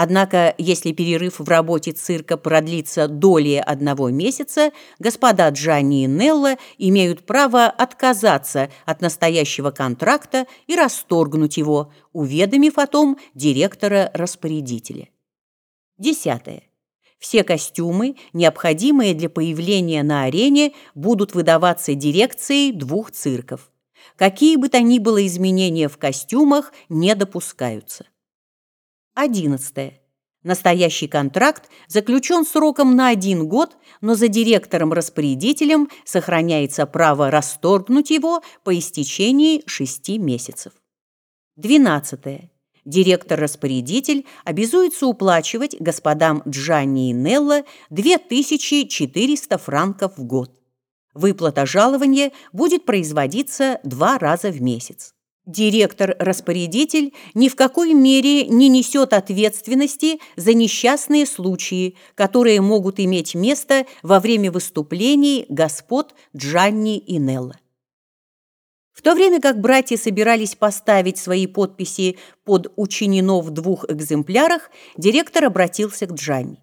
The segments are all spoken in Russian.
Однако, если перерыв в работе цирка продлится долее одного месяца, господа Джанни и Нелла имеют право отказаться от настоящего контракта и расторгнуть его, уведомив о том директора-распорядителя. Десятое. Все костюмы, необходимые для появления на арене, будут выдаваться дирекцией двух цирков. Какие бы то ни было изменения в костюмах не допускаются. 11. Настоящий контракт заключен сроком на один год, но за директором-распорядителем сохраняется право расторгнуть его по истечении шести месяцев. 12. Директор-распорядитель обязуется уплачивать господам Джанни и Нелла 2400 франков в год. Выплата жалования будет производиться два раза в месяц. Директор-распорядитель ни в какой мере не несет ответственности за несчастные случаи, которые могут иметь место во время выступлений господ Джанни и Нелла. В то время как братья собирались поставить свои подписи под учинено в двух экземплярах, директор обратился к Джанни.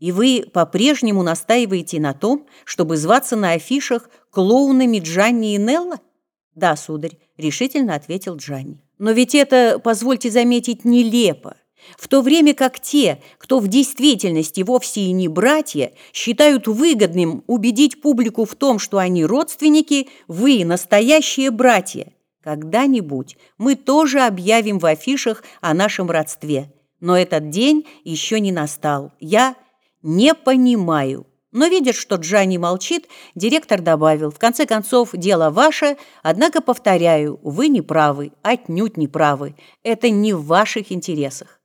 «И вы по-прежнему настаиваете на том, чтобы зваться на афишах клоунами Джанни и Нелла?» «Да, сударь», — решительно ответил Джанни. «Но ведь это, позвольте заметить, нелепо. В то время как те, кто в действительности вовсе и не братья, считают выгодным убедить публику в том, что они родственники, вы настоящие братья. Когда-нибудь мы тоже объявим в афишах о нашем родстве. Но этот день еще не настал. Я не понимаю». Но видя, что Джанни молчит, директор добавил, в конце концов, дело ваше, однако, повторяю, вы не правы, отнюдь не правы. Это не в ваших интересах.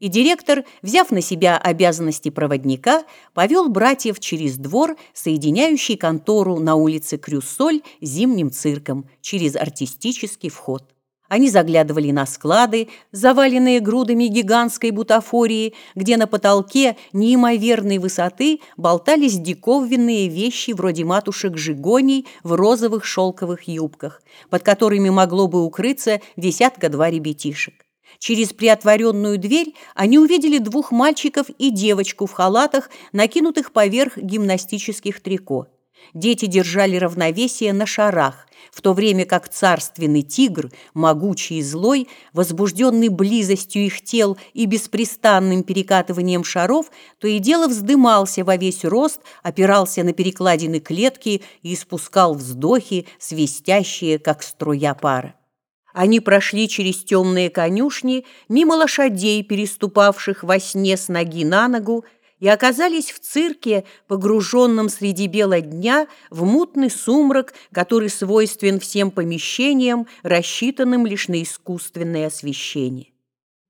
И директор, взяв на себя обязанности проводника, повел братьев через двор, соединяющий контору на улице Крюссоль зимним цирком, через артистический вход. Они заглядывали на склады, заваленные грудами гигантской бутафории, где на потолке неимоверной высоты болтались диковинные вещи вроде матушек жигоний в розовых шелковых юбках, под которыми могло бы укрыться десятка-два ребятишек. Через приотворенную дверь они увидели двух мальчиков и девочку в халатах, накинутых поверх гимнастических трико. Дети держали равновесие на шарах, в то время как царственный тигр, могучий и злой, возбужденный близостью их тел и беспрестанным перекатыванием шаров, то и дело вздымался во весь рост, опирался на перекладины клетки и испускал вздохи, свистящие, как струя пара. Они прошли через темные конюшни, мимо лошадей, переступавших во сне с ноги на ногу, и оказались в цирке, погруженном среди бела дня в мутный сумрак, который свойствен всем помещениям, рассчитанным лишь на искусственное освещение.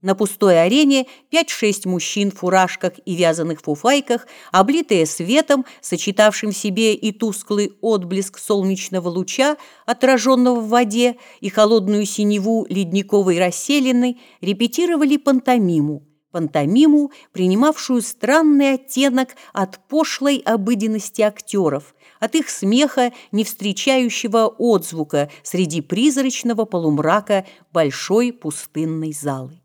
На пустой арене пять-шесть мужчин в фуражках и вязаных фуфайках, облитые светом, сочетавшим в себе и тусклый отблеск солнечного луча, отраженного в воде, и холодную синеву ледниковой расселены, репетировали пантомиму, пантомиму, принимавшую странный оттенок от пошлой обыденности актеров, от их смеха, не встречающего отзвука среди призрачного полумрака большой пустынной залы.